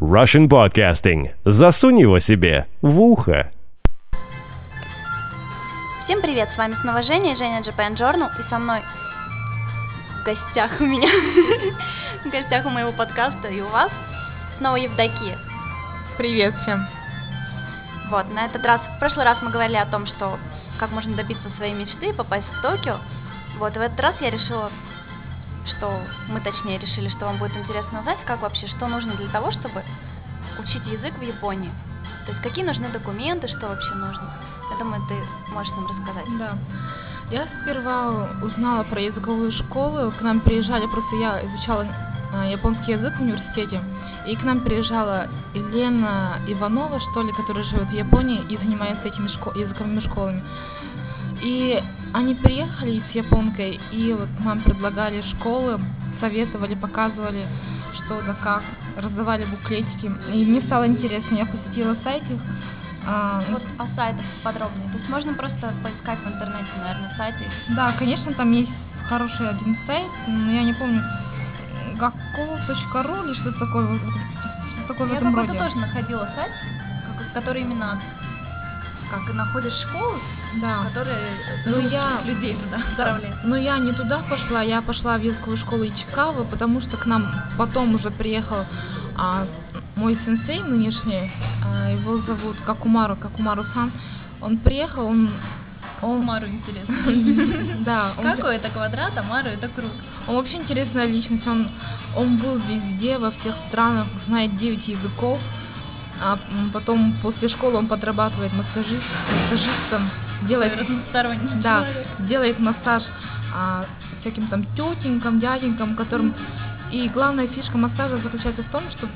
Russian Podcasting. Засунь его себе в ухо. Всем привет, с вами снова Женя, Женя Japan Journal, и со мной в гостях у меня, в гостях у моего подкаста и у вас снова Евдокия. Привет всем. Вот, на этот раз, в прошлый раз мы говорили о том, что как можно добиться своей мечты и попасть в Токио. Вот, и в этот раз я решила, что мы точнее решили, что вам будет интересно узнать, как вообще, что нужно для того, чтобы учить язык в Японии. То есть какие нужны документы, что вообще нужно. Я думаю, ты можешь нам рассказать. Да. Я сперва узнала про языковую школу. К нам приезжали, просто я изучала э, японский язык в университете. И к нам приезжала Елена Иванова, что ли, которая живет в Японии и занимается этими школ- языковыми школами. И они приехали с японкой, и вот нам предлагали школы, советовали, показывали, что да как, раздавали буклетики. И мне стало интересно, я посетила сайт их. а, Вот о сайтах подробнее. То есть можно просто поискать в интернете, наверное, сайты. Да, конечно, там есть хороший один сайт, но я не помню, gakko.ru или что-то такое, что-то такое в Я этом какой-то роде. тоже находила сайт, который именно как находишь школы, Да. которые Ну, русских я- людей туда Да, отправляют. но я не туда пошла, я пошла в языковую школу Ичикава, потому что к нам потом уже приехал а, мой сенсей нынешний, а, его зовут Какумару, Какумару-сан. Он приехал, он, он Мару интересно. да, он, Какой это квадрат, а Мару это круг. он вообще интересная личность, он, он был везде, во всех странах, знает 9 языков, а м, потом после школы он подрабатывает массажист, массажистом, делает разносторонний Да, человек. делает массаж а, всяким там тетенькам, дяденькам, которым... И главная фишка массажа заключается в том, чтобы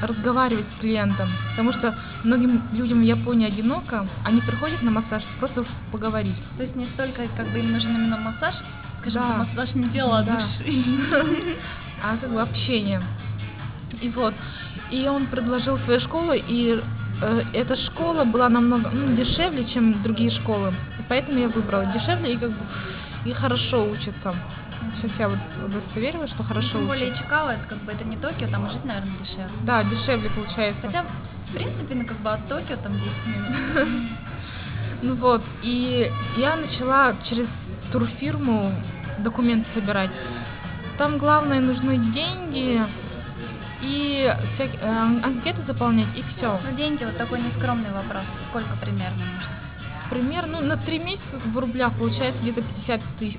разговаривать с клиентом. Потому что многим людям в Японии одиноко, они приходят на массаж просто поговорить. То есть не столько как бы им нужен именно массаж, скажем, Да. массаж не тело, а Да. души. а как бы общение. И вот. И он предложил свою школу, и э, эта школа была намного ну, дешевле, чем другие школы. И поэтому я выбрала дешевле и как бы и хорошо учатся. Сейчас я вот удостоверилась, что хорошо Тем более учатся. Чикаго, это как бы это не Токио, там жить, наверное, дешевле. Да, дешевле получается. Хотя, в принципе, ну как бы от Токио там 10 минут. Ну вот, и я начала через турфирму документы собирать. Там главное нужны деньги и всякие э, анкеты заполнять, и все. Ну, деньги, вот такой нескромный вопрос. Сколько примерно нужно? Пример, ну, на три месяца в рублях получается где-то 50 тысяч,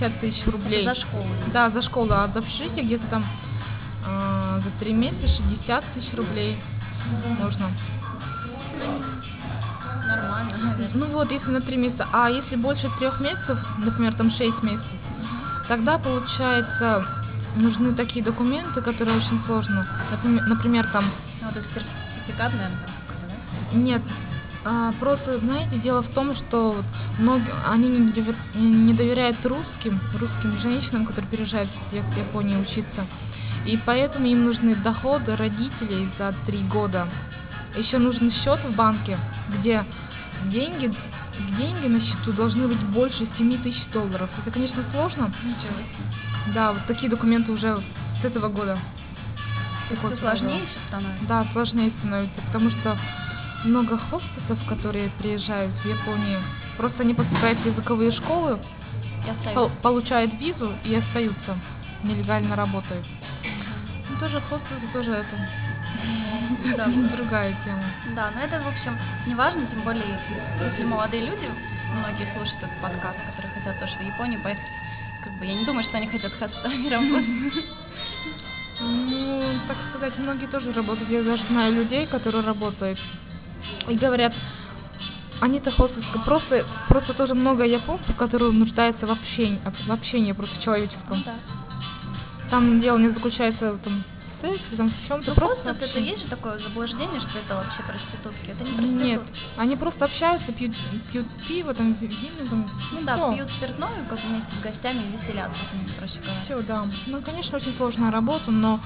50 тысяч рублей. Это за школу. Да, за школу, а за общежитие где-то там а, за три месяца 60 тысяч рублей нужно. Нормально, наверное. Ну вот, если на три месяца. А если больше трех месяцев, например, там 6 месяцев, тогда получается нужны такие документы, которые очень сложно. Например, там Ну, вот этот сертификат, наверное, там какой-то, да? нет. а, просто, знаете, дело в том, что вот многие, они не, довер- не доверяют русским, русским женщинам, которые переезжают в Японию учиться. И поэтому им нужны доходы родителей за три года. Еще нужен счет в банке, где деньги, деньги на счету должны быть больше 7 тысяч долларов. Это, конечно, сложно. Ничего себе. Да, вот такие документы уже с этого года. То есть все сложнее еще становится? Да, сложнее становится, потому что много хостесов, которые приезжают в Японию, просто они поступают в языковые школы, Я пол- остаюсь. получают визу и остаются, нелегально работают. Ну, тоже хостесы тоже это Да. другая тема. Да, но это, в общем, не важно, тем более, если молодые люди, многие слушают этот подкаст, которые хотят тоже в Японию поехать, как бы я не думаю, что они хотят хостами работать. Ну, так сказать, многие тоже работают. Я даже знаю людей, которые работают. И говорят, они-то хостесы. Просто, просто тоже много японцев, которые нуждаются в общении, в общении просто человеческом. Ну да. Там дело не заключается там, в сексе, там, в чем-то. Ну, просто хостес, это есть же такое заблуждение, что это вообще проститутки. Это не проститутки. Нет, они просто общаются, пьют, пьют пиво, там, ви- вино, там, Ну да, всё. пьют спиртное, как вместе с гостями веселятся проще говоря. Все, да. Ну, конечно, очень сложная работа, но,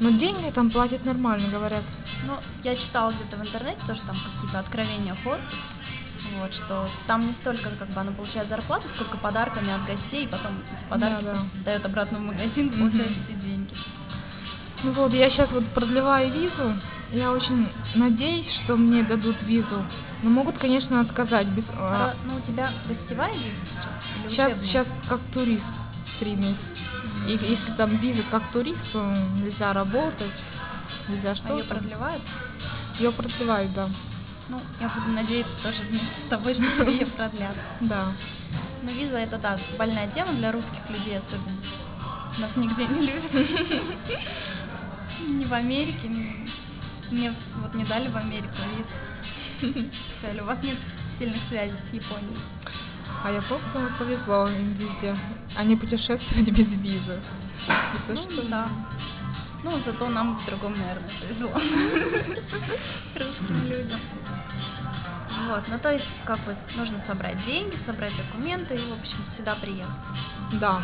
но деньги там платят нормально, говорят. Ну, я читала где-то в интернете тоже там какие-то откровения хостес, вот, что там не столько, как бы, она получает зарплату, сколько подарками от гостей, и потом эти подарки Да, да. просто сдает обратно в магазин, получает все деньги. Ну вот, я сейчас вот продлеваю визу. Я очень надеюсь, что мне дадут визу. Но могут, конечно, отказать. Без, а, Ра- Ну, у тебя гостевая виза сейчас? Или сейчас, учебная? сейчас как турист три месяца. И если там виза как турист, то нельзя работать, нельзя А ее что-то. продлевают? Ее продлевают, да. Ну, я буду надеяться тоже вместе с тобой, что тебе ее продлят. Да. Но виза это да, больная тема для русских людей особенно. Нас нигде не любят. Ни в Америке, мне вот не дали в Америку визу. Сказали, у вас нет сильных связей с Японией. А японцам повезло им везде. Они путешествовать без визы. Не то, Ну, что... да. Ну, зато нам в другом, наверное, повезло. Русским людям. Вот, ну то есть, как бы, нужно собрать деньги, собрать документы и, в общем, сюда приехать. Да.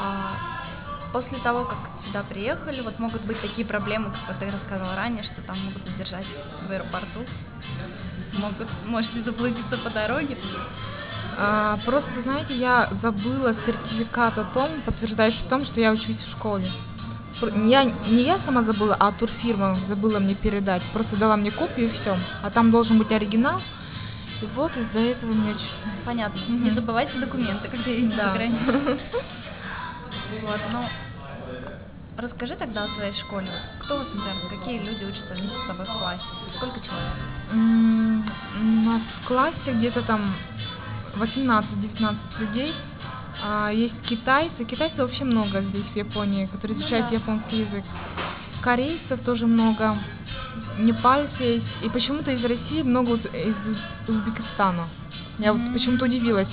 А после того, как сюда приехали, вот могут быть такие проблемы, как вот ты рассказывал ранее, что там могут задержать в аэропорту. Могут, можете заблудиться по дороге. А, просто, знаете, я забыла сертификат о том, подтверждающий о том, что я учусь в школе. Я, не я сама забыла, а турфирма забыла мне передать. Просто дала мне копию и все. А там должен быть оригинал. И вот из-за этого мне чуть... Понятно. Мгм. Не забывайте документы, когда едете Да. за границу. Вот, ну, расскажи тогда о своей школе. Кто у вас примерно, какие люди учатся вместе с тобой в классе? Сколько человек? М, У нас в классе где-то там 18-19 людей. А, есть китайцы. Китайцев вообще много здесь, в Японии, которые Ну изучают да. японский язык. Корейцев тоже много. Непальцы есть. И почему-то из России много уз- из Уз- Узбекистана. Я вот почему-то удивилась.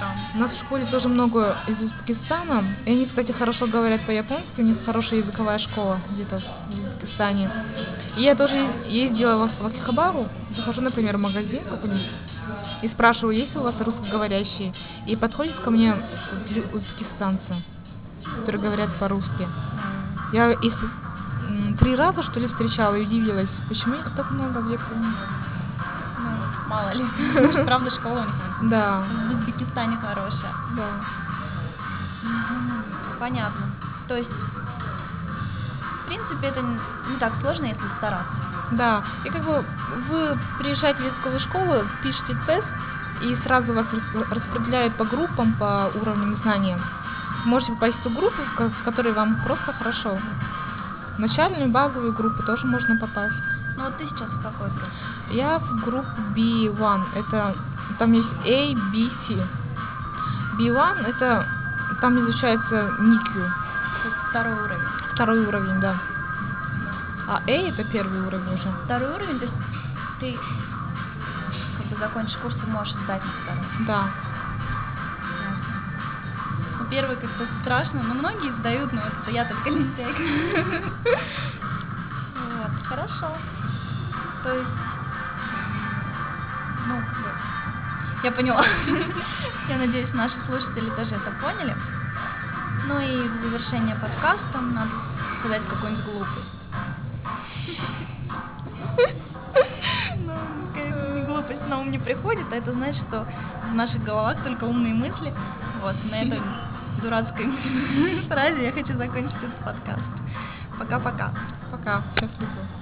Странно. У нас в школе тоже много из Узбекистана. И они, кстати, хорошо говорят по-японски. У них хорошая языковая школа где-то в Узбекистане. И я тоже ез- ездила в Акихабару. Захожу, например, в магазин какой-нибудь и спрашиваю, есть ли у вас русскоговорящие. И подходят ко мне узбекистанцы, которые говорят по-русски. Я их три раза, что ли, встречала и удивилась, почему их так много. Ну, мало ли. Может, правда, школа у них Да, в Узбекистане хорошая. да. Понятно. То есть, в принципе, это не так сложно, если стараться. Да, и как бы вы приезжаете в языковую школу, пишете тест, и сразу вас рас- распределяют по группам, по уровням знания. Можете попасть в ту группу, в которой вам просто хорошо. В начальную базовую группу тоже можно попасть. Ну вот ты сейчас в какой группе? Я в группу B1, это там есть A, B, C. B1 это там изучается никю, То есть второй уровень. второй уровень, да. А A это первый уровень уже. Второй уровень, то есть ты как бы закончишь курс и можешь сдать на второй. Да. Ясно. Ну, первый как-то страшно, но многие сдают, но это я только лентяйка. Вот, хорошо. То есть, ну, как бы, я поняла. Я надеюсь, наши слушатели тоже это поняли. Ну и в завершение подкаста надо сказать какую-нибудь глупость. Ну, какая не глупость на ум не приходит, а это значит, что в наших головах только умные мысли. Вот, на этой дурацкой фразе я хочу закончить этот подкаст. Пока-пока. Пока. Счастливо.